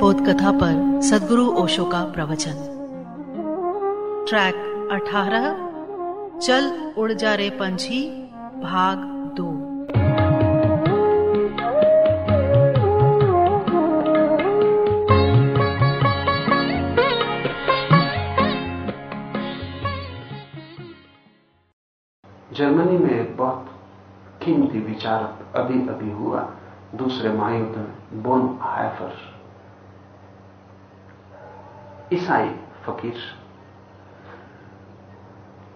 बोध कथा पर सदगुरु ओशो का प्रवचन। ट्रैक 18 चल उड़ जा रे पंछी, भाग दो। जर्मनी में एक बहुत कीमती विचारक अभी अभी हुआ। दूसरे महायुद्ध में बोन हाइफर। ईसाई फकीर।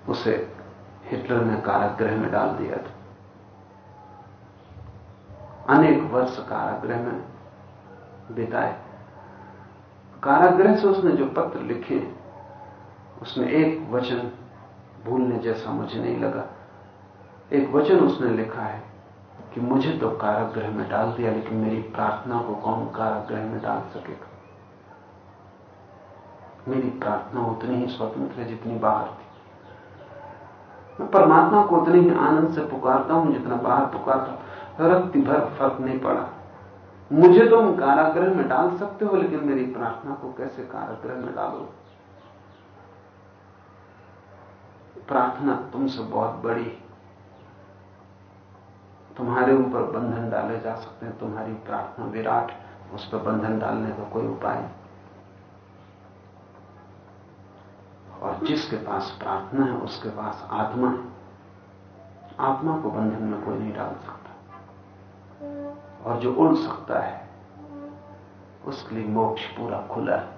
उसे हिटलर ने कारागृह में डाल दिया था। अनेक वर्ष कारागृह में बिताए। कारागृह से उसने जो पत्र लिखे, उसमें एक वचन भूलने जैसा मुझे नहीं लगा। एक वचन उसने लिखा है कि मुझे तो कारागृह में डाल दिया, लेकिन मेरी प्रार्थना को कौन कारागृह में डाल सकेगा? मेरी प्रार्थना उतनी ही स्वतंत्र है जितनी बाहर थी। मैं परमात्मा को उतने ही आनंद से पुकारता हूँ जितना बाहर पुकारता हूँ। रक्ति भर फ़र्क नहीं पड़ा। मुझे तुम कारागृह में डाल सकते हो, लेकिन मेरी प्रार्थना को कैसे कारागृह में डालो? प्रार्थना तुमसे बहुत बड़ी तुम्हारे ऊपर बंधन डाले जा सकते हैं, तुम्हारी प्रार्थना विराट उस पर बंधन डालने का कोई उपाय नहीं। और जिसके पास प्रार्थना है, उसके पास आत्मा है। आत्मा को बंधन में कोई नहीं डाल सकता। और जो उड़ सकता है, उसके लिए मोक्ष पूरा खुला है।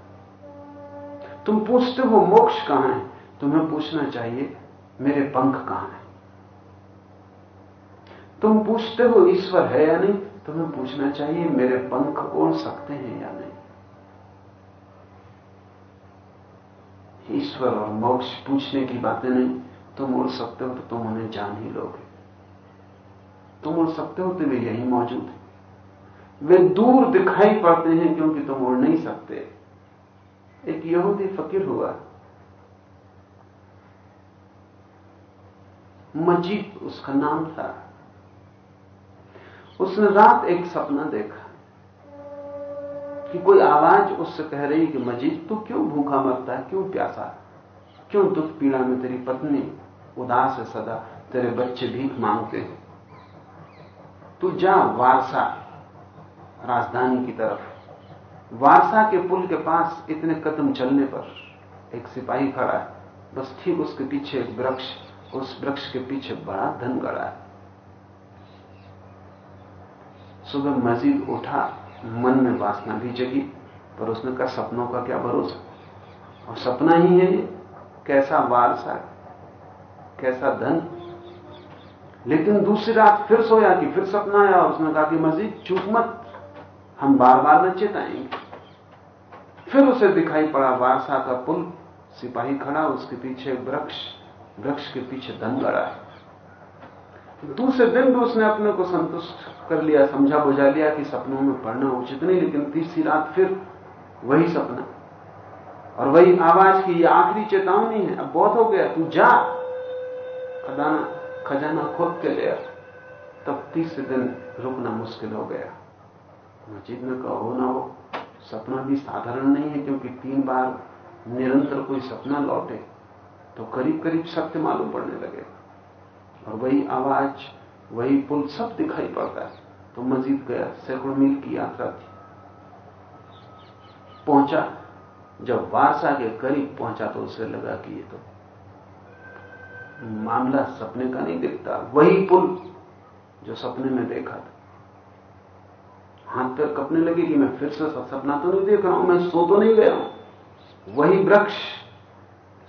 तुम पूछते हो, मोक्ष कहाँ है? तुम्हें पूछना चाहिए, मेरे पंख कहाँ है? तुम पूछते हो, ईश्वर है या नहीं? तुम्हें पूछना चाहिए, मेरे पंख उड़ सकते हैं या नहीं? ईश्वर और मोक्ष पूछने की बातें नहीं। तुम उड़ सकते हो तो तुम उन्हें जान ही लोगे। तुम उड़ सकते हो तो वे यही मौजूद है। वे दूर दिखाई पड़ते हैं क्योंकि तुम उड़ नहीं सकते। एक यहूदी फकीर हुआ। मजीद उसका नाम था। उसने रात एक सपना देखा। कि कोई आवाज़ उससे कह रही कि मजीद, तू क्यों भूखा मरता है? क्यों प्यासा? क्यों दुख पीड़ा में तेरी पत्नी उदास है सदा? तेरे बच्चे भीख मांगते हैं। तू जा वारसा राजधानी की तरफ़। वारसा के पुल के पास इतने कदम चलने पर एक सिपाही खड़ा है। बस ठीक उसके पीछे एक वृक्ष, उस वृक्ष के पीछे बड़ा धन गड़ा है। सुबह मजीद उठा मन में वासना भी जगी, पर उसने कहा, सपनों का क्या भरोसा? और सपना ही है कैसा वारसा, कैसा धन। लेकिन दूसरी रात फिर सोया कि फिर सपना आया, और उसने कहा कि मजीद चूक मत, हम बार बार न चेताएँगे। फिर उसे दिखाई पड़ा, वारसा का पुल, सिपाही खड़ा, उसके पीछे वृक्ष वृक्ष के पीछे धन गड़ा है। दूसरे दिन भी उसने अपने को संतुष्ट कर लिया, समझा बुझा लिया कि सपनों में पढ़ना उचित नहीं, लेकिन तीसरी रात फिर वही सपना। और वही आवाज़ की, ये आखिरी चेतावनी है, अब बहुत हो गया, तू जा। खजाना खजाना खोद के ले तब तीसरे दिन रुकना मुश्किल हो गया। मस्जिद में कहो ना हो, सपना भी साधारण नहीं है, क्योंकि तीन बार निरंतर कोई सपना लौटे तो करीब करीब सत्य मालूम पड़ने लगेगा और वही आवाज़, वही पुल सब दिखाई पड़ता है। तो मस्जिद गया, सैकड़ों मील की यात्रा थी। पहुँचा। जब वारसा के करीब पहुँचा तो उसे लगा कि ये तो मामला सपने का नहीं दिखता, वही पुल जो सपने में देखा था। हाथ पैर कपने लगे कि मैं फिर से सपना तो नहीं देख रहा हूँ, मैं सो तो नहीं गया हूँ। वही वृक्ष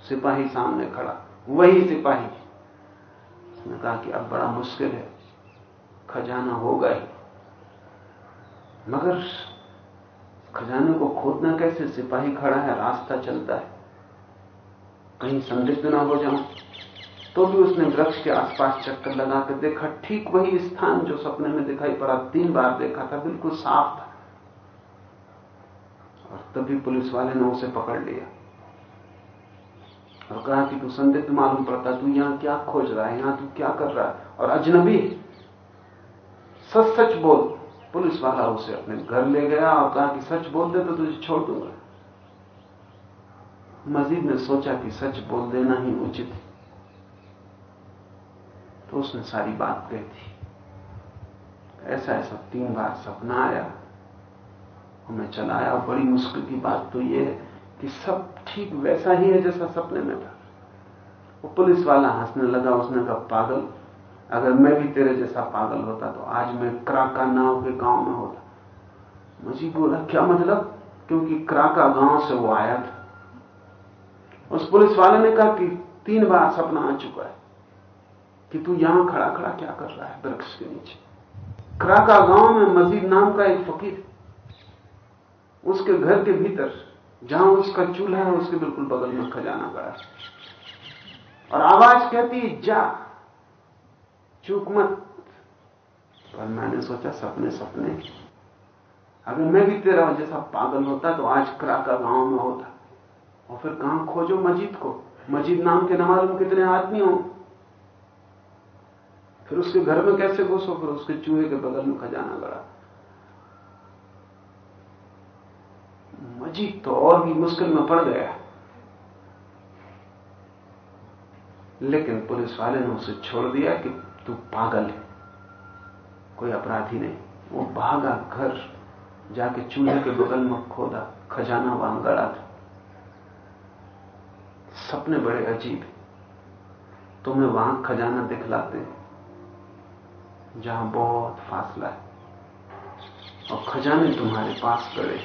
सिपाही सामने खड़ा, वही सिपाही। उसने कहा कि अब बड़ा मुश्किल है, खजाना होगा ही। मगर खजाने को खोदना कैसे? सिपाही खड़ा है, रास्ता चलता है। कहीं संदिग्ध ना हो जाऊँ तो भी उसने वृक्ष के आसपास चक्कर लगा कर देखा, ठीक वही स्थान जो सपने में दिखाई पड़ा, तीन बार देखा था, बिल्कुल साफ़ था। और तभी पुलिस वाले ने उसे पकड़ लिया और कहा कि तू संदिग्ध मालूम पड़ता, तू यहाँ क्या खोज रहा है, यहाँ तू क्या कर रहा है? और अजनबी, सच सच बोल पुलिस वाला उसे अपने घर ले गया और कहा कि सच बोल दे तो तुझे छोड़ दूँगा। मजीद ने सोचा कि सच बोल देना ही उचित है। तो उसने सारी बात कह दी ऐसा ऐसा तीन बार सपना आया और मैं चला आया बड़ी मुश्किल की बात तो यह है कि सब ठीक वैसा ही है जैसा सपने में था। वो पुलिस वाला हंसने लगा, उसने कहा, पागल अगर मैं भी तेरे जैसा पागल होता तो आज मैं क्राका नाव के गाँव में होता। मुझे बोला, क्या मतलब? क्योंकि क्राका गाँव से वो आया था। उस पुलिस वाले ने कहा कि तीन बार सपना आ चुका है कि तू यहाँ खड़ा खड़ा क्या कर रहा है वृक्ष के नीचे। क्राका गाँव में मजीद नाम का एक फकीर उसके घर के भीतर, जहाँ उसका चूल्हा है, उसके बिल्कुल बगल में खजाना पड़ा और आवाज़ कहती जा। चूक मत। पर मैंने सोचा सपने सपने। अगर मैं भी तेरा जैसा पागल होता तो आज क्राका गाँव में होता। और फिर कहाँ खोजो मजीद को? मजीद नाम के नमाज़ में कितने आदमी हो। फिर उसके घर में कैसे घुसो? फिर उसके चूहे के बगल में खजाना गड़ा मजीद तो और भी मुश्किल में पड़ गया। लेकिन पुलिस वाले ने उसे छोड़ दिया कि तू पागल है। कोई अपराधी नहीं। वो भागा घर, जाके चूल्हे के बगल में खोदा, खजाना वहाँ गड़ा था। सपने बड़े अजीब है। तुम्हें वहाँ खजाना दिखलाते जहाँ बहुत फासला है। और खजाने तुम्हारे पास गड़े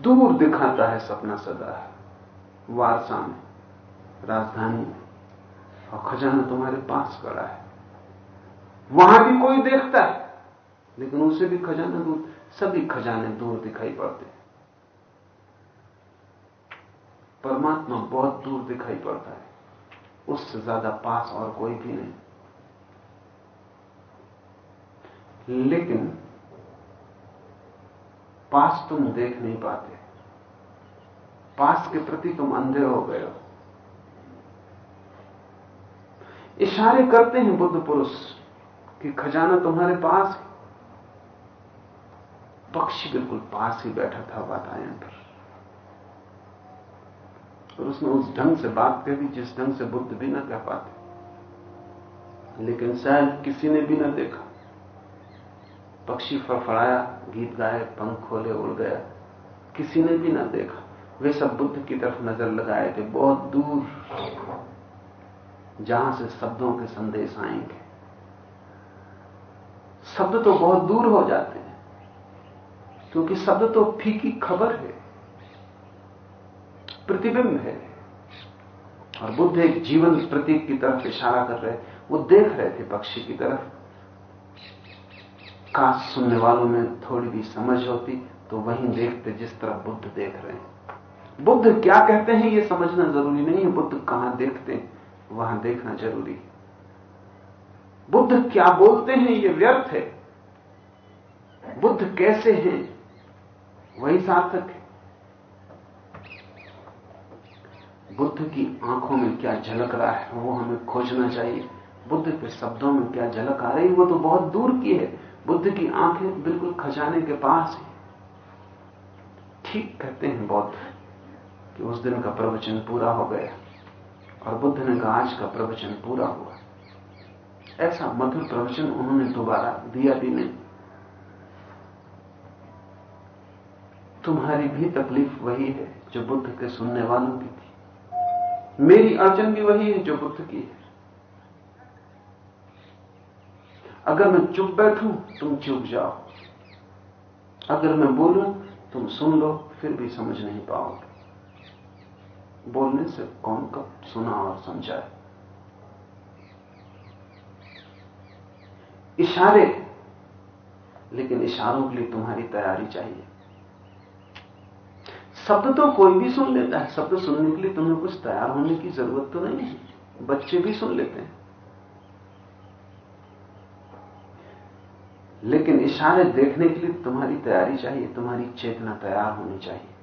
दूर दिखाता है सपना सदा। वारसा में राजधानी में और खजाना तुम्हारे पास खड़ा है। वहाँ भी कोई देखता है, लेकिन उसे भी खजाना दूर, सभी खजाने दूर दिखाई पड़ते हैं। परमात्मा बहुत दूर दिखाई पड़ता है, उससे ज़्यादा पास और कोई भी नहीं। लेकिन पास तुम देख नहीं पाते, पास के प्रति तुम अंधे हो गए हो। इशारे करते हैं बुद्ध पुरुष कि खजाना तुम्हारे पास है। पक्षी बिल्कुल पास ही बैठा था वातायन पर। और उसने उस ढंग से बात कह दी जिस ढंग से बुद्ध भी ना कह पाते। लेकिन शायद किसी ने भी ना देखा। पक्षी फड़फड़ाया, गीत गाए, पंख खोले, उड़ गया। किसी ने भी ना देखा। वे सब बुद्ध की तरफ़ नज़र लगाए थे बहुत दूर जहाँ से शब्दों के संदेश आएँगे। शब्द तो बहुत दूर हो जाते हैं, क्योंकि शब्द तो फीकी खबर है, प्रतिबिंब है, और बुद्ध एक जीवन प्रतीक की तरफ़ इशारा कर रहे वो देख रहे थे पक्षी की तरफ़। काश सुनने वालों में थोड़ी भी समझ होती तो वहीं देखते जिस तरफ़ बुद्ध देख रहे हैं। बुद्ध क्या कहते हैं, ये समझना ज़रूरी नहीं है, बुद्ध कहाँ देखते हैं। वहाँ देखना ज़रूरी है। बुद्ध क्या बोलते हैं, ये व्यर्थ है। बुद्ध कैसे हैं, वही सार्थक है। बुद्ध की आँखों में क्या झलक रहा है, वो हमें खोजना चाहिए। बुद्ध के शब्दों में क्या झलक आ रही वो तो बहुत दूर की है। बुद्ध की आँखें बिल्कुल खजाने के पास है। ठीक कहते हैं बौद्ध कि उस दिन का प्रवचन पूरा हो गया। और बुद्ध ने कहा आज का प्रवचन पूरा हुआ। ऐसा मधुर प्रवचन उन्होंने दोबारा दिया भी नहीं। तुम्हारी भी तकलीफ़ वही है जो बुद्ध के सुनने वालों की थी। मेरी अड़चन भी वही है जो बुद्ध की है। अगर मैं चुप बैठूं, तुम चुप जाओ। अगर मैं बोलूँ, तुम सुन लो, फिर भी समझ नहीं पाओगे। बोलने से कौन कब सुना और समझाए? इशारे। लेकिन इशारों के लिए तुम्हारी तैयारी चाहिए। शब्द तो कोई भी सुन लेता है। शब्द सुनने के लिए तुम्हें कुछ तैयार होने की ज़रूरत तो नहीं है। बच्चे भी सुन लेते हैं। लेकिन इशारे देखने के लिए तुम्हारी तैयारी चाहिए। तुम्हारी चेतना तैयार होनी चाहिए।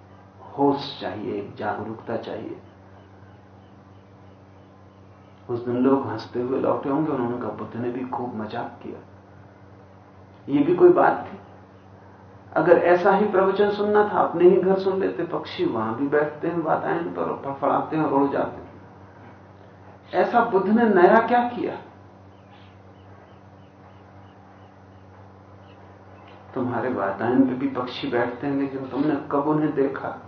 होश चाहिए, एक जागरूकता चाहिए। उस दिन लोग हँसते हुए लौटे होंगे, उन्होंने कहा, बुद्ध ने भी खूब मज़ाक किया। ये भी कोई बात थी? अगर ऐसा ही प्रवचन सुनना था, अपने ही घर सुन लेते, पक्षी वहाँ भी बैठते हैं, वातायन पर फड़फड़ाते हैं, और उड़ जाते हैं। ऐसा बुद्ध ने नया क्या किया? तुम्हारे वातायन पे भी पक्षी बैठते हैं, लेकिन तुमने कब उन्हें देखा?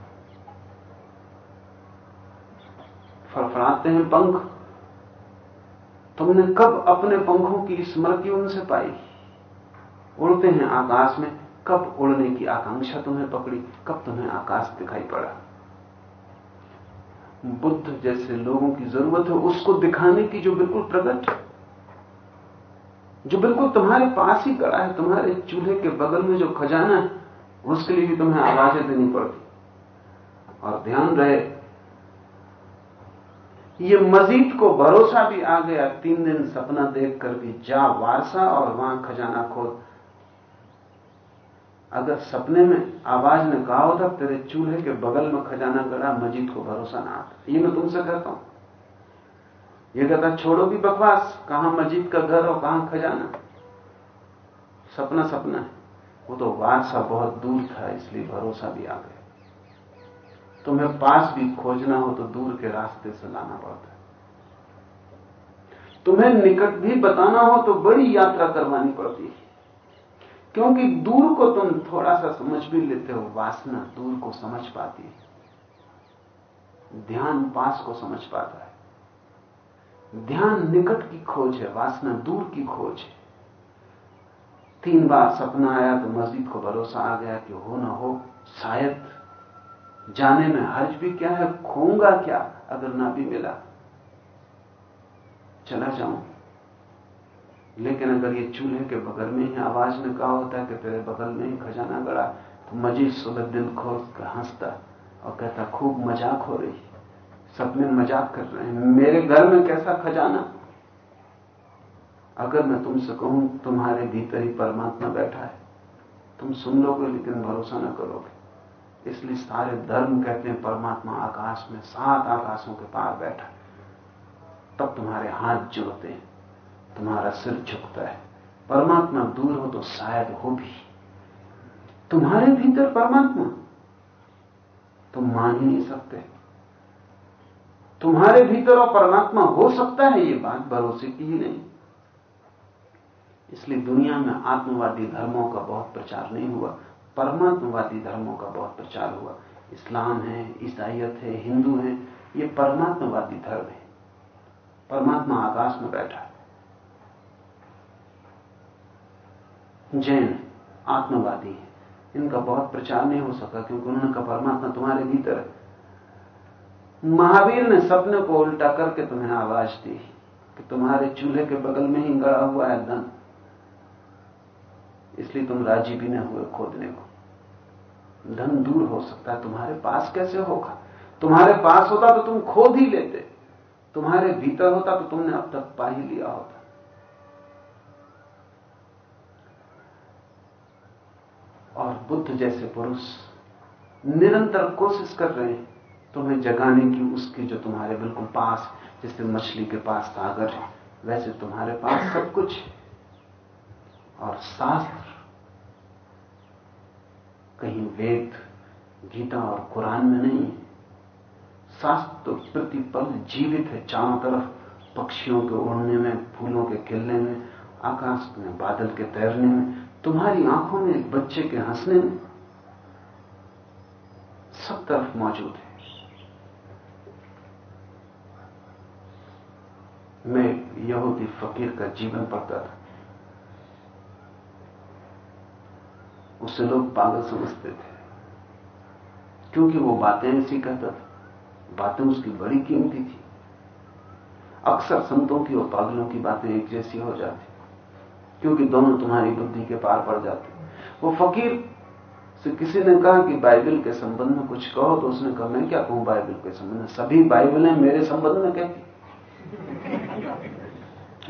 फड़फड़ाते हैं पंख। तुमने कब अपने पंखों की स्मृति उनसे पाई? उड़ते हैं आकाश में, कब उड़ने की आकांक्षा तुम्हें पकड़ी? कब तुम्हें आकाश दिखाई पड़ा? बुद्ध जैसे लोगों की ज़रूरत है उसको दिखाने की जो बिल्कुल प्रकट जो बिल्कुल तुम्हारे पास ही कड़ा है, तुम्हारे चूल्हे के बगल में जो खजाना है, उसके लिए भी तुम्हें आवाज़ें देनी पड़ती। और ध्यान रहे ये मजीद को भरोसा भी आ गया, तीन दिन सपना देखकर भी जा वारसा और वहाँ खजाना खोद। अगर सपने में आवाज़ ने कहा होता, तेरे चूल्हे के बगल में खजाना गड़ा मजीद को भरोसा ना आता। ये मैं तुमसे कहता हूँ। ये कहता, छोड़ो भी बकवास, कहाँ मजीद का घर और कहाँ खजाना? सपना सपना है। वो तो वारसा बहुत दूर था, इसलिए भरोसा भी आ गया। तुम्हें पास भी खोजना हो तो दूर के रास्ते से लाना पड़ता है। तुम्हें निकट भी बताना हो तो बड़ी यात्रा करवानी पड़ती है। क्योंकि दूर को तुम थोड़ा सा समझ भी लेते हो, वासना दूर को समझ पाती है। ध्यान पास को समझ पाता है। ध्यान निकट की खोज है, वासना दूर की खोज है। तीन बार सपना आया तो मस्जिद को भरोसा आ गया कि हो ना हो, शायद जाने में हर्ज भी क्या है, खोऊँगा क्या अगर ना भी मिला? चला जाऊँ। लेकिन अगर ये चूल्हे के बगल में ही आवाज़ ने कहा होता है कि तेरे बगल में ही खजाना गड़ा तो मजीद सुबह दिल खोल हंसता और कहता, खूब मज़ाक हो रही। सपने मज़ाक कर रहे हैं। मेरे घर में कैसा खजाना? अगर मैं तुमसे कहूँ, तुम्हारे भीतर ही परमात्मा बैठा है। तुम सुन लोगे, लेकिन भरोसा ना करोगे। इसलिए सारे धर्म कहते हैं, परमात्मा आकाश में सात आकाशों के पार बैठा तब तुम्हारे हाथ जुड़ते हैं, तुम्हारा सिर झुकता है। परमात्मा दूर हो तो शायद हो भी। तुम्हारे भीतर परमात्मा। तुम मान ही नहीं सकते। तुम्हारे भीतर और परमात्मा हो सकता है, ये बात भरोसे की ही नहीं। इसलिए दुनिया में आत्मवादी धर्मों का बहुत प्रचार नहीं हुआ। परमात्मवादी धर्मों का बहुत प्रचार हुआ। इस्लाम है ईसाइत है, हिंदू है, ये परमात्मवादी धर्म है। परमात्मा आकाश में बैठा। है जैन आत्मवादी है। इनका बहुत प्रचार नहीं हो सका क्योंकि उन्होंने कहा, परमात्मा तुम्हारे भीतर है। महावीर ने सपने को उल्टा करके तुम्हें आवाज़ दी कि तुम्हारे चूल्हे के बगल में ही गड़ा हुआ है धन। इसलिए तुम राज़ी भी न हुए खोदने को। धन दूर हो सकता है। तुम्हारे पास कैसे होगा? तुम्हारे पास होता तो तुम खोद ही लेते। तुम्हारे भीतर होता तो तुमने अब तक पा ही लिया होता। और बुद्ध जैसे पुरुष निरंतर कोशिश कर रहे हैं तुम्हें जगाने की उसकी जो तुम्हारे बिल्कुल पास जैसे मछली के पास सागर है, वैसे तुम्हारे पास सब कुछ है। और शास्त्र कहीं वेद, गीता और कुरान में नहीं है। शास्त्र प्रतिपल जीवित है चारों तरफ़, पक्षियों के उड़ने में, फूलों के खिलने में, आकाश में, बादल के तैरने में, तुम्हारी आँखों में, एक बच्चे के हंसने में। सब तरफ़ मौजूद है। मैं यहूदी फकीर का जीवन पढ़ता था। उसे लोग पागल समझते थे। क्योंकि वो बातें ऐसी कहता था। बातें उसकी बड़ी कीमती थी। अक्सर संतों की और पागलों की बातें एक जैसी हो जाती। क्योंकि दोनों तुम्हारी बुद्धि के पार पड़ जाते। वो फकीर से किसी ने कहा कि बाइबल के संबंध में कुछ कहो तो उसने कहा, मैं क्या कहूँ बाइबल के संबंध में? सभी बाइबलें मेरे संबंध में कहती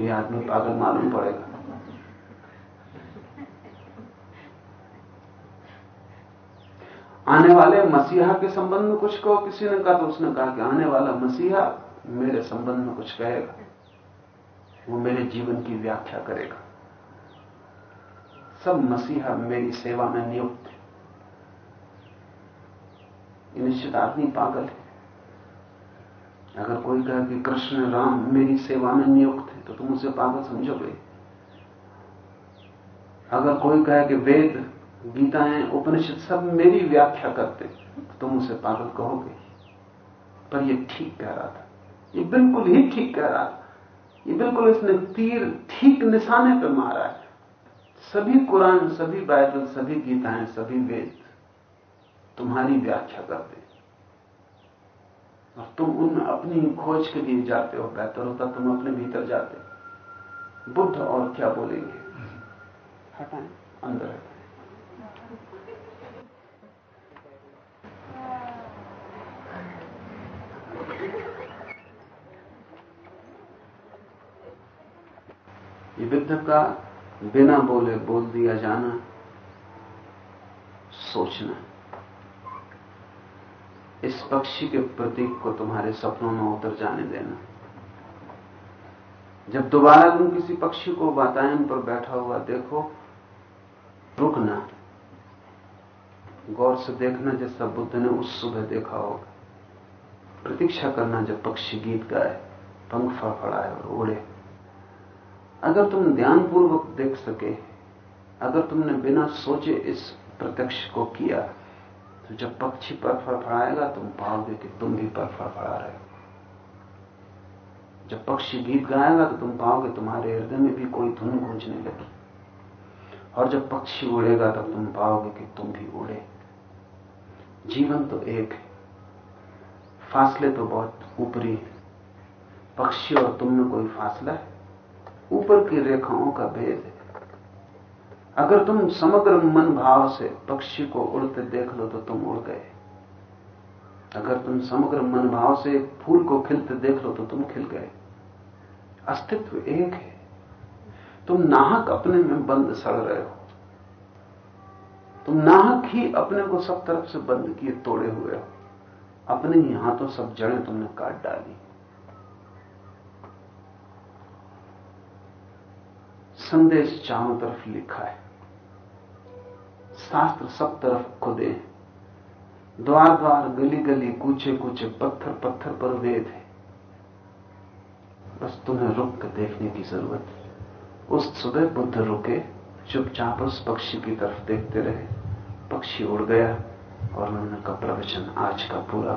ये आदमी पागल मालूम पड़ेगा। आने वाले मसीहा के संबंध में कुछ कहो, किसी ने कहा तो उसने कहा कि आने वाला मसीहा मेरे संबंध में कुछ कहेगा। वो मेरे जीवन की व्याख्या करेगा। सब मसीहा मेरी सेवा में नियुक्त है। निश्चित आदमी पागल है। अगर कोई कहे कि कृष्ण राम मेरी सेवा में नियुक्त है तो तुम उसे पागल समझोगे? अगर कोई कहे कि वेद गीताएँ उपनिषद सब मेरी व्याख्या करते। तुम उसे पागल कहोगे। पर ये ठीक कह रहा था। ये बिल्कुल ही ठीक कह रहा था। ये बिल्कुल इसने तीर ठीक निशाने पे मारा है। सभी कुरान सभी बाइबल सभी गीताएँ सभी वेद तुम्हारी व्याख्या करते और तुम उन अपनी खोज के लिए जाते हो। बेहतर होता तुम अपने भीतर जाते। बुद्ध और क्या बोलेंगे? हटाएँ अंदर हटाएँ विद्ध का बिना बोले बोल दिया जाना, सोचना। इस पक्षी के प्रतीक को तुम्हारे सपनों में उतर जाने देना। जब दोबारा तुम किसी पक्षी को वातायन पर बैठा हुआ देखो, रुकना। गौर से देखना जैसा बुद्ध ने उस सुबह देखा होगा। प्रतीक्षा करना जब पक्षी गीत गाए, पंख फड़फड़ाए और उड़े। अगर तुम ध्यानपूर्वक देख सके, अगर तुमने बिना सोचे इस प्रत्यक्ष को किया तो जब पक्षी पर फड़फड़ाएगा, तुम पाओगे कि तुम भी पर फड़फड़ा रहे हो। जब पक्षी गीत गाएगा तो तुम पाओगे तुम्हारे हृदय में भी कोई धुन गूंजने लगी। और जब पक्षी उड़ेगा, तब तुम पाओगे कि तुम भी उड़े। जीवन तो एक है, फासले तो बहुत ऊपरी है। पक्षी और तुम में कोई फासला है? ऊपर की रेखाओं का भेद है। अगर तुम समग्र मन भाव से पक्षी को उड़ते देख लो तो तुम उड़ गए। अगर तुम समग्र मन भाव से फूल को खिलते देख लो तो तुम खिल गए। अस्तित्व एक है। तुम नाहक अपने में बंद सड़ रहे हो। तुम नाहक ही अपने को सब तरफ़ से बंद किए तोड़े हुए हो। अपने ही हाथों सब जड़ें तुमने काट डाली। संदेश चारों तरफ़ लिखा है। शास्त्र सब तरफ़ खुदे हैं। द्वार द्वार गली गली कूचे कूचे पत्थर पत्थर पर वेद है। बस तुम्हें रुक कर देखने की ज़रूरत है। उस सुबह बुद्ध रुके, चुपचाप उस पक्षी की तरफ़ देखते रहे। पक्षी उड़ गया और उन्होंने का प्रवचन आज का पूरा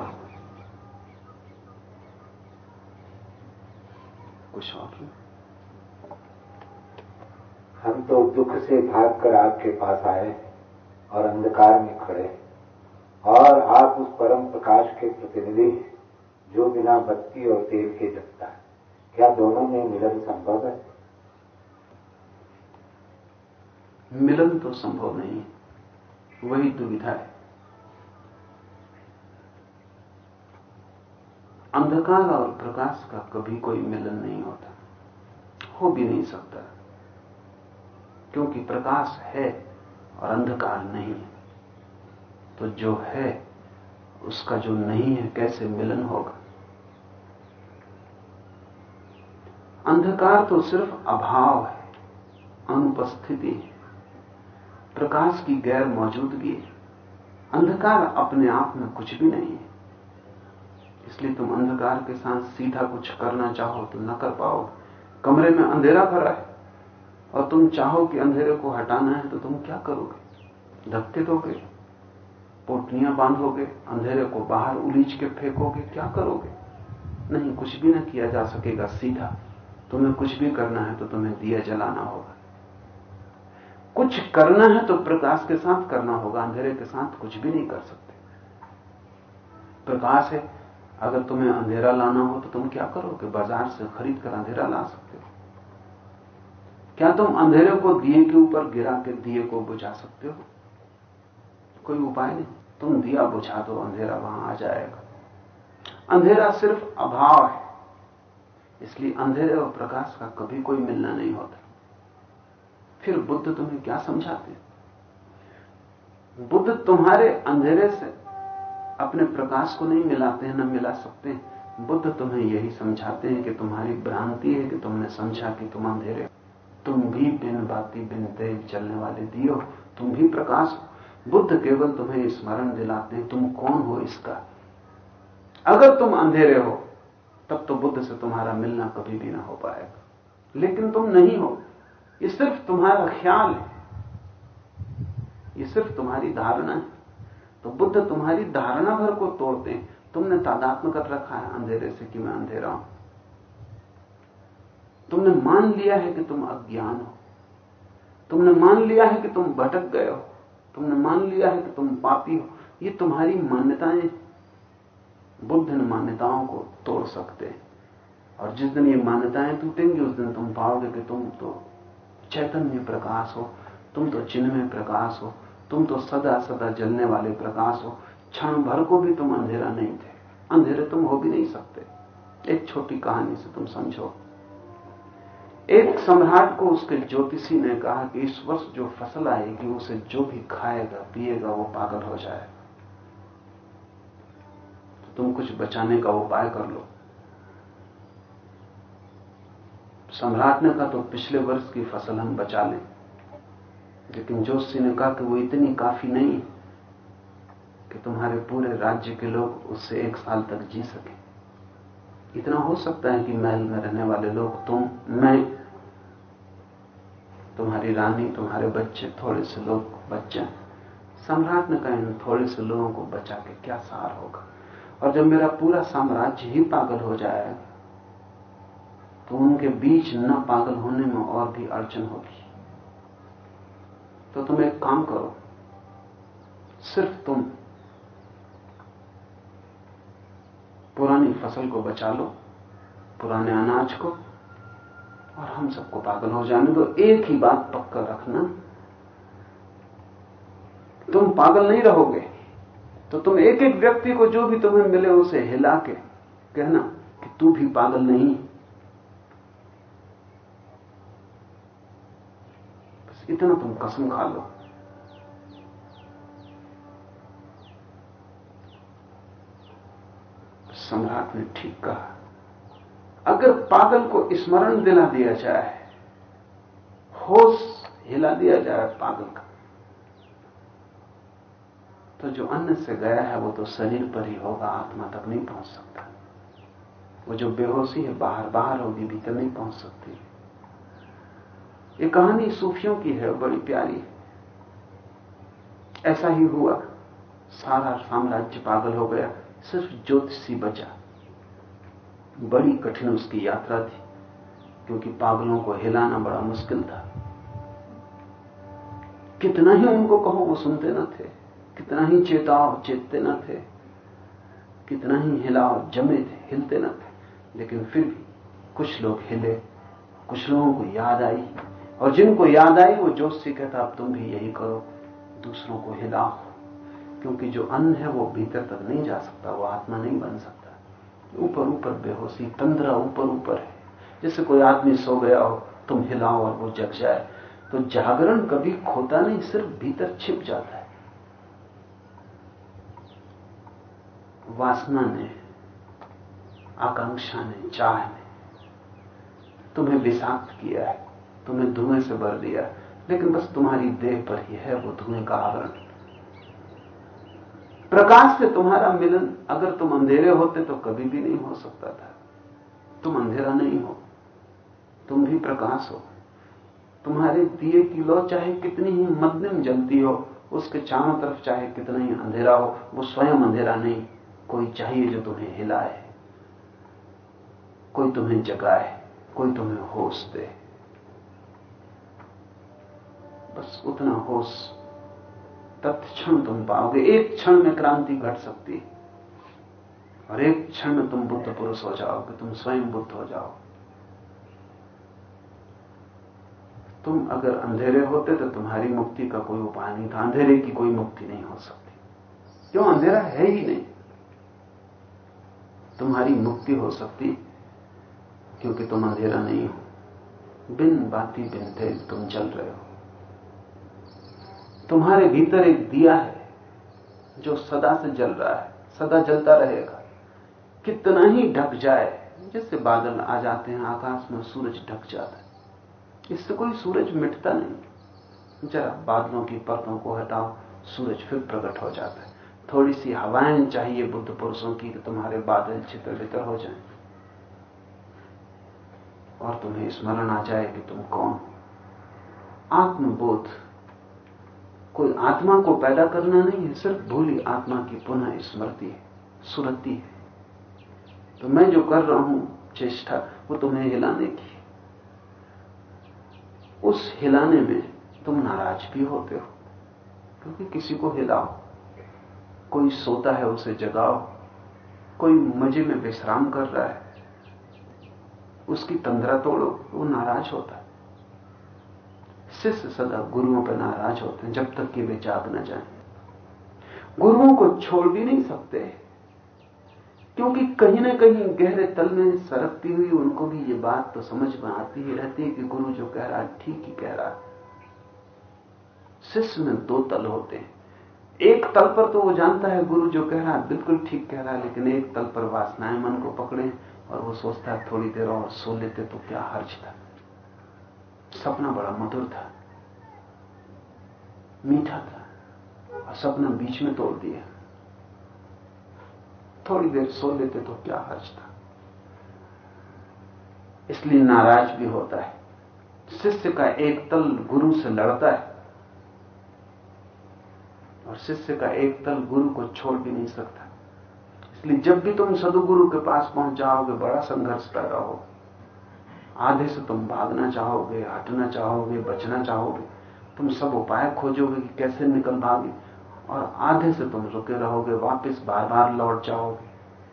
कुछ और हम तो दुख से भागकर आपके पास आए और अंधकार में खड़े और आप उस परम प्रकाश के प्रतिनिधि हैं, जो बिना बत्ती और तेल के जगता है। क्या दोनों में मिलन संभव है? मिलन तो संभव नहीं वही दुविधा है। अंधकार और प्रकाश का कभी कोई मिलन नहीं होता। हो भी नहीं सकता। क्योंकि प्रकाश है और अंधकार नहीं है। तो जो है, उसका जो नहीं है, कैसे मिलन होगा? अंधकार तो सिर्फ़ अभाव है, अनुपस्थिति है, प्रकाश की गैर मौजूदगी है। अंधकार अपने आप में कुछ भी नहीं है। इसलिए तुम अंधकार के साथ सीधा कुछ करना चाहो तो न कर पाओ कमरे में अंधेरा भरा है। और तुम चाहो कि अंधेरे को हटाना है तो तुम क्या करोगे? धक्के दोगे? पोटनियाँ बांधोगे? अंधेरे को बाहर उलीच के फेंकोगे? क्या करोगे? नहीं, कुछ भी ना किया जा सकेगा सीधा। तुम्हें कुछ भी करना है तो तुम्हें दिया जलाना होगा। कुछ करना है तो प्रकाश के साथ करना होगा, अंधेरे के साथ कुछ भी नहीं कर सकते। प्रकाश है, अगर तुम्हें अंधेरा लाना हो तो तुम क्या करोगे? बाज़ार से खरीद कर अंधेरा ला सकते हो। क्या तुम अंधेरे को दिए के ऊपर गिरा के दिए को बुझा सकते हो? कोई उपाय नहीं। तुम दिया बुझा दो, अंधेरा वहाँ आ जाएगा। अंधेरा सिर्फ़ अभाव है। इसलिए अंधेरे और प्रकाश का कभी कोई मिलना नहीं होता। फिर बुद्ध तुम्हें क्या समझाते बुद्ध तुम्हारे अंधेरे से अपने प्रकाश को नहीं मिलाते हैं, न मिला सकते हैं। बुद्ध तुम्हें यही समझाते हैं कि तुम्हारी भ्रांति है कि तुमने समझा कि तुम अंधेरे तुम भी बिन बाती, बिन तेज चलने वाले दियो। तुम भी प्रकाश बुद्ध केवल तुम्हें स्मरण दिलाते हैं। तुम कौन हो इसका? अगर तुम अंधेरे हो, तब तो बुद्ध से तुम्हारा मिलना कभी भी ना हो पाएगा। लेकिन तुम नहीं हो। ये सिर्फ़ तुम्हारा ख्याल है। ये सिर्फ़ तुम्हारी धारणा है। तो बुद्ध तुम्हारी धारणा भर को तोड़ते हैं। तुमने तादात्म कर रखा है अंधेरे से कि मैं अंधेरा हूँ। तुमने मान लिया है कि तुम अज्ञान हो। तुमने मान लिया है कि तुम भटक गए हो। तुमने मान लिया है कि तुम पापी हो। ये तुम्हारी मान्यताएँ बुद्ध इन मान्यताओं को तोड़ सकते हैं। और जिस दिन ये मान्यताएँ टूटेंगी, उस दिन तुम पाओगे कि तुम तो चैतन्य प्रकाश हो, तुम तो चिन्ह में प्रकाश हो, तुम तो सदा सदा जलने वाले प्रकाश हो। क्षण भर को भी तुम अंधेरा नहीं थे। अंधेरे तुम हो भी नहीं सकते। एक छोटी कहानी से तुम समझो। एक सम्राट को उसके ज्योतिषी ने कहा कि इस वर्ष जो फ़सल आएगी, उसे जो भी खाएगा, पिएगा, वो पागल हो जाए। तो तुम कुछ बचाने का उपाय कर लो। सम्राट ने कहा तो पिछले वर्ष की फ़सल हम बचा लें। लेकिन जोशी ने कहा कि वो इतनी काफ़ी नहीं कि तुम्हारे पूरे राज्य के लोग उससे एक साल तक जी सके। इतना हो सकता है कि महल में रहने वाले लोग तुम, मैं, तुम्हारी रानी, तुम्हारे बच्चे, थोड़े से लोग बच्चे, सम्राट ने कहा थोड़े से लोगों को बचा के क्या सार होगा? और जब मेरा पूरा साम्राज्य ही पागल हो जाएगा तो उनके बीच न पागल होने में और भी अड़चन होगी। तो तुम एक काम करो, सिर्फ़ तुम पुरानी फ़सल को बचा लो, पुराने अनाज को, और हम सबको पागल हो जाने दो। एक ही बात पक्का रखना, तुम पागल नहीं रहोगे तो तुम एक एक व्यक्ति को जो भी तुम्हें मिले उसे हिला के कहना कि तू भी पागल नहीं। बस इतना तुम कसम खा लो। सम्राट ने ठीक कहा, अगर पागल को स्मरण दिला दिया जाए, होश हिला दिया जाए पागल का तो जो अन्न से गया है वो तो शरीर पर ही होगा, आत्मा तक नहीं पहुँच सकता। वो जो बेहोशी है, बाहर बाहर होगी, भीतर नहीं पहुँच सकती ये कहानी सूफियों की है, बड़ी प्यारी है। ऐसा ही हुआ, सारा साम्राज्य पागल हो गया। सिर्फ़ ज्योतिषी बचा। बड़ी कठिन उसकी यात्रा थी, क्योंकि पागलों को हिलाना बड़ा मुश्किल था। कितना ही उनको कहो, वो सुनते न थे। कितना ही चेताओ चेतते न थे। कितना ही हिलाओ जमे थे, हिलते न थे। लेकिन फिर भी कुछ लोग हिले, कुछ लोगों को याद आई। और जिनको याद आई, वो जोश से कहता, अब तुम भी यही करो, दूसरों को हिलाओ। क्योंकि जो अन्न है वो भीतर तक नहीं जा सकता, वो आत्मा नहीं बन सकता। ऊपर ऊपर बेहोशी, तंद्रा ऊपर ऊपर है। जैसे कोई आदमी सो गया हो, तुम हिलाओ और वो जग जाए तो जागरण कभी खोता नहीं, सिर्फ़ भीतर छिप जाता है। वासना ने, आकांक्षा ने, चाह ने, तुम्हें विषाक्त किया है, तुम्हें धुएँ से भर दिया लेकिन बस तुम्हारी देह पर ही है वो धुएँ का आवरण। प्रकाश से तुम्हारा मिलन अगर तुम अंधेरे होते तो कभी भी नहीं हो सकता था। तुम अंधेरा नहीं हो। तुम भी प्रकाश हो। तुम्हारे दिए की लो चाहे कितनी ही मध्यम जलती हो, उसके चारों तरफ़ चाहे कितना ही अंधेरा हो, वो स्वयं अंधेरा नहीं। कोई चाहिए जो तुम्हें हिलाए। कोई तुम्हें जगाए। कोई तुम्हें होश दे। बस उतना होश तत्क्षण तुम पाओगे। एक क्षण में क्रांति घट सकती है। और एक क्षण में तुम बुद्ध पुरुष हो जाओगे, तुम स्वयं बुद्ध हो जाओ तुम अगर अंधेरे होते तो तुम्हारी मुक्ति का कोई उपाय नहीं था। अंधेरे की कोई मुक्ति नहीं हो सकती। क्यों? अंधेरा है ही नहीं। तुम्हारी मुक्ति हो सकती क्योंकि तुम अंधेरा नहीं हो। बिन बाती बिन तेज तुम चल रहे हो। तुम्हारे भीतर एक दिया है जो सदा से जल रहा है, सदा जलता रहेगा। कितना ही ढक जाए, जैसे बादल आ जाते हैं, आकाश में सूरज ढक जाता है। इससे कोई सूरज मिटता नहीं। जरा बादलों की परतों को हटाओ, सूरज फिर प्रकट हो जाता है। थोड़ी सी हवाएँ चाहिए बुद्ध पुरुषों की, कि तुम्हारे बादल छितर बितर हो जाएँ। और तुम्हें स्मरण आ जाए कि तुम कौन आत्मबोध कोई आत्मा को पैदा करना नहीं है, सिर्फ़ भूली आत्मा की पुनः स्मृति है सुरति है। तो मैं जो कर रहा हूँ, चेष्टा, वो तुम्हें हिलाने की उस हिलाने में तुम नाराज़ भी होते हो, क्योंकि किसी को हिलाओ। कोई सोता है, उसे जगाओ। कोई मज़े में विश्राम कर रहा है, उसकी तंद्रा तोड़ो, वो नाराज़ होता है। शिष्य सदा गुरुओं पर नाराज़ होते हैं, जब तक कि वे जाग न जाए। गुरुओं को छोड़ भी नहीं सकते। क्योंकि कहीं ना कहीं गहरे तल में सरकती हुई उनको भी ये बात तो समझ में आती ही रहती है कि गुरु जो कह रहा है, ठीक ही कह रहा है। शिष्य में दो तल होते हैं। एक तल पर तो वो जानता है गुरु जो कह रहा है, बिल्कुल ठीक कह रहा है, लेकिन एक तल पर वासनाएँ मन को पकड़े और वो सोचता है, थोड़ी देर और सो लेते तो क्या हर्ज था? सपना बड़ा मधुर था। मीठा था और सपना बीच में तोड़ दिया। थोड़ी देर सो लेते तो क्या हर्ज था? इसलिए नाराज़ भी होता है। शिष्य का एक तल गुरु से लड़ता है और शिष्य का एक तल गुरु को छोड़ भी नहीं सकता। इसलिए जब भी तुम सदुगुरु के पास पहुँच जाओगे, बड़ा संघर्ष पैदा हो आधे से तुम भागना चाहोगे, हटना चाहोगे, बचना चाहोगे, तुम सब उपाय खोजोगे कि कैसे निकल भागे, और आधे से तुम रुके रहोगे, वापस बार बार लौट जाओगे,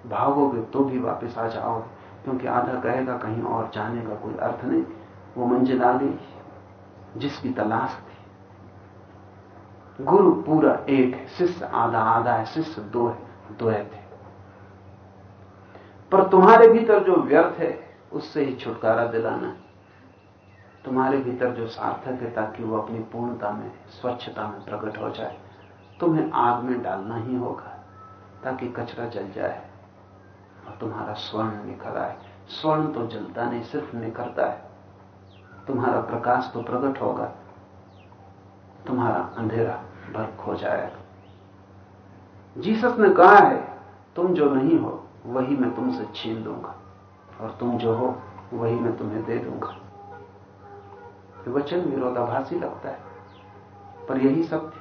भागोगे तो भी वापस आ जाओगे, क्योंकि आधा कहेगा, कहीं और जाने का कोई अर्थ नहीं, वो मंजिल आ गई जिसकी तलाश थी। गुरु पूरा एक है, शिष्य आधा आधा है, शिष्य दो है दो है। थे पर तुम्हारे भीतर जो व्यर्थ है उससे ही छुटकारा दिलाना तुम्हारे भीतर जो सार्थक है, ताकि वो अपनी पूर्णता में, स्वच्छता में प्रकट हो जाए, तुम्हें आग में डालना ही होगा, ताकि कचरा जल जाए और तुम्हारा स्वर्ण निखर आए। स्वर्ण तो जलता नहीं, सिर्फ़ निखरता है। तुम्हारा प्रकाश तो प्रकट होगा, तुम्हारा अंधेरा भर्क हो जाएगा। जीसस ने कहा है, तुम जो नहीं हो, वही मैं तुमसे छीन दूँगा और तुम जो हो, वही मैं तुम्हें दे दूँगा। वचन विरोधाभासी लगता है, पर यही सत्य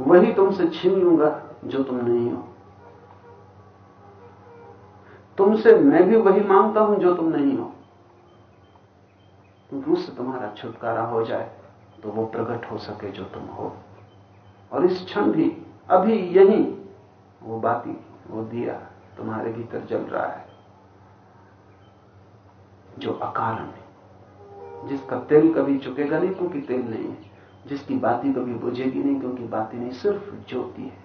वही तुमसे छीन लूँगा जो तुम नहीं हो। तुमसे मैं भी वही माँगता हूँ जो तुम नहीं हो। क्योंकि उससे तुम्हारा छुटकारा हो जाए तो वो प्रकट हो सके जो तुम हो। और इस क्षण भी, अभी यही वो बाती वो दिया। तुम्हारे भीतर जल रहा है, जो अकारण है जिसका तेल कभी चुकेगा नहीं, क्योंकि तेल नहीं है। जिसकी बाती कभी बुझेगी नहीं, क्योंकि बाती नहीं, सिर्फ़ ज्योति है।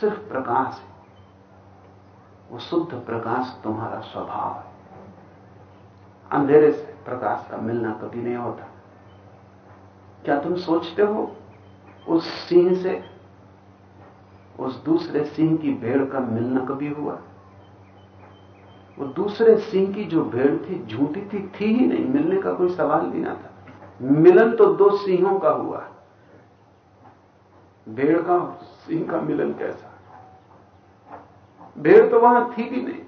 सिर्फ़ प्रकाश है। वो शुद्ध प्रकाश तुम्हारा स्वभाव है। अंधेरे से प्रकाश का मिलना कभी नहीं होता। क्या तुम सोचते हो, उस सिंह से उस दूसरे सिंह की भेड़ का मिलना कभी हुआ? वो दूसरे सिंह की जो भेड़ थी, झूठी थी थी ही नहीं। मिलने का कोई सवाल भी ना था। मिलन तो दो सिंहों का हुआ। भेड़ का, सिंह का मिलन कैसा? भेड़ तो वहाँ थी भी नहीं।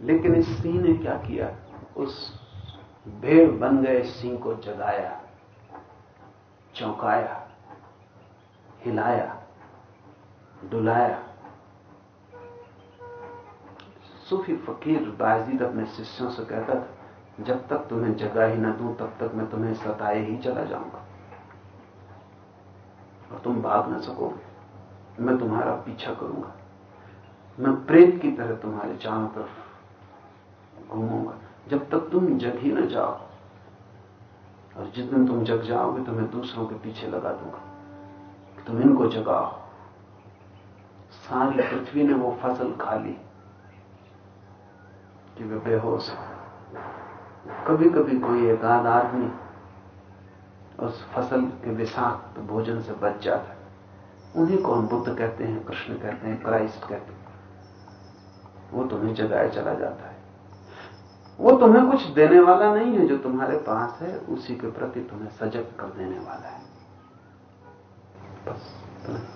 लेकिन इस सिंह ने क्या किया? उस भेड़ बन गए, सिंह को जगाया, चौंकाया। हिलाया, डुलाया। सूफी फकीर बाजीद अपने शिष्यों से कहता था, जब तक तुम्हें जगह ही ना दूँ, तब तक मैं तुम्हें सताए ही चला जाऊँगा। और तुम भाग ना सकोगे। मैं तुम्हारा पीछा करूँगा। मैं प्रेत की तरह तुम्हारे चारों तरफ़ घूमूँगा। जब तक तुम जग ही ना जाओ, और जिस दिन तुम जग जाओगे तो मैं दूसरों के पीछे लगा दूँगा। तुम इनको जगाओ। सारी पृथ्वी ने वो फ़सल खा ली कि वे बेहोश कभी कभी कोई एक आध आदमी उस फ़सल के विषाक्त भोजन से बच जाता है। उन्हीं को हम बुद्ध कहते हैं, कृष्ण कहते हैं, क्राइस्ट कहते हैं। वो तुम्हें जगाया चला जाता है। वो तुम्हें कुछ देने वाला नहीं है जो तुम्हारे पास है, उसी के प्रति तुम्हें सजग कर देने वाला है। बस